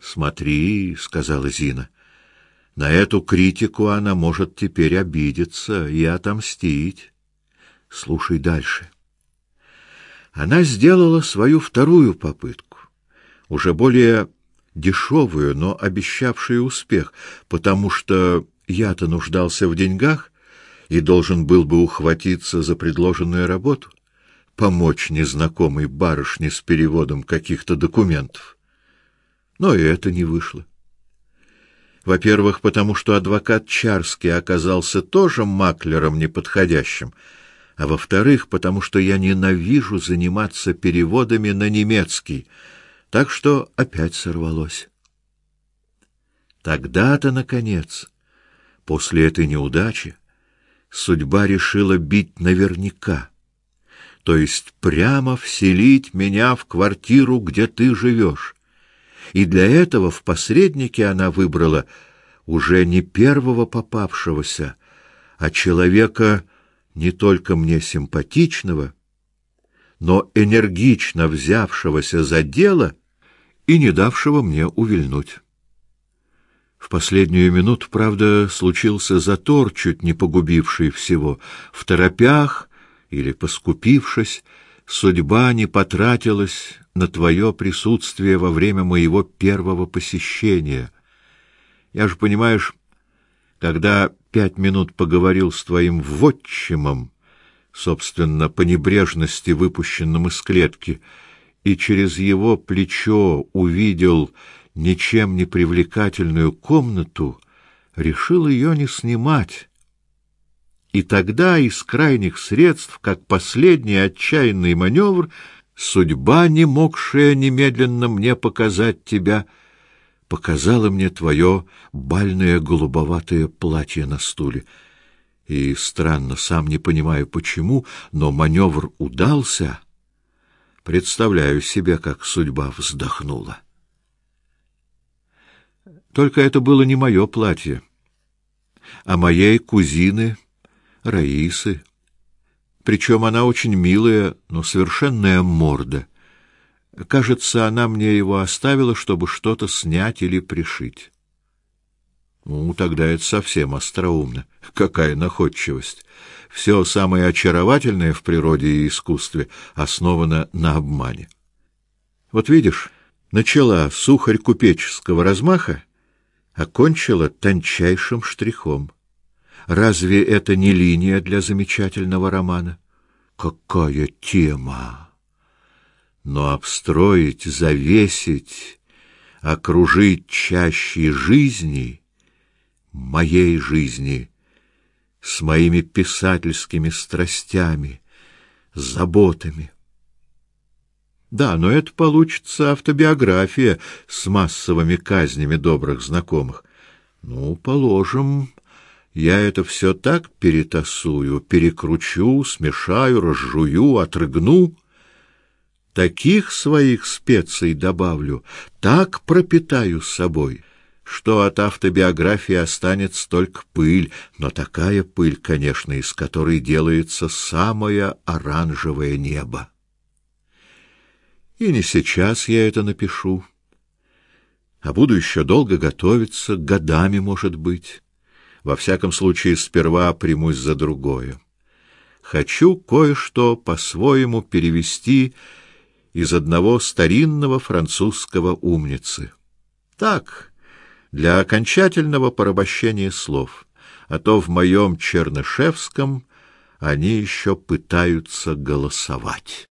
Смотри, сказала Зина. На эту критику она может теперь обидеться и отомстить. Слушай дальше. Она сделала свою вторую попытку, уже более дешевую, но обещавшую успех, потому что я-то нуждался в деньгах и должен был бы ухватиться за предложенную работу, помочь незнакомой барышне с переводом каких-то документов. Но и это не вышло. Во-первых, потому что адвокат Чарский оказался тоже маклером неподходящим, а во-вторых, потому что я ненавижу заниматься переводами на немецкий, так что опять сорвалось. Тогда-то, наконец, после этой неудачи, судьба решила бить наверняка, то есть прямо вселить меня в квартиру, где ты живешь и для этого в посреднике она выбрала уже не первого попавшегося, а человека не только мне симпатичного, но энергично взявшегося за дело и не давшего мне увильнуть. В последнюю минуту, правда, случился затор, чуть не погубивший всего. В торопях или поскупившись, судьба не потратилась на твое присутствие во время моего первого посещения. Я же, понимаешь, когда пять минут поговорил с твоим вотчимом, собственно, по небрежности выпущенным из клетки, и через его плечо увидел ничем не привлекательную комнату, решил ее не снимать и тогда из крайних средств, как последний отчаянный маневр, судьба, не могшая немедленно мне показать тебя, показала мне твое бальное голубоватое платье на стуле. И странно, сам не понимаю почему, но маневр удался. Представляю себе, как судьба вздохнула. Только это было не мое платье, а моей кузины Раисы. Причем она очень милая, но совершенная морда. Кажется, она мне его оставила, чтобы что-то снять или пришить. Ну, тогда это совсем остроумно. Какая находчивость! Все самое очаровательное в природе и искусстве основано на обмане. Вот видишь, начала сухарь купеческого размаха, окончила тончайшим штрихом. Разве это не линия для замечательного романа? Какая тема! Но обстроить, завесить, окружить чаще жизни, моей жизни, с моими писательскими страстями, заботами. Да, но это получится автобиография с массовыми казнями добрых знакомых. Ну, положим, я это все так перетасую, перекручу, смешаю, разжую, отрыгну. Таких своих специй добавлю, так пропитаю собой, что от автобиографии останется только пыль, но такая пыль, конечно, из которой делается самое оранжевое небо. И не сейчас я это напишу, а буду еще долго готовиться, годами, может быть. Во всяком случае, сперва примусь за другое. Хочу кое-что по-своему перевести из одного старинного французского умницы. Так, для окончательного порабощения слов, а то в моем Чернышевском они еще пытаются голосовать.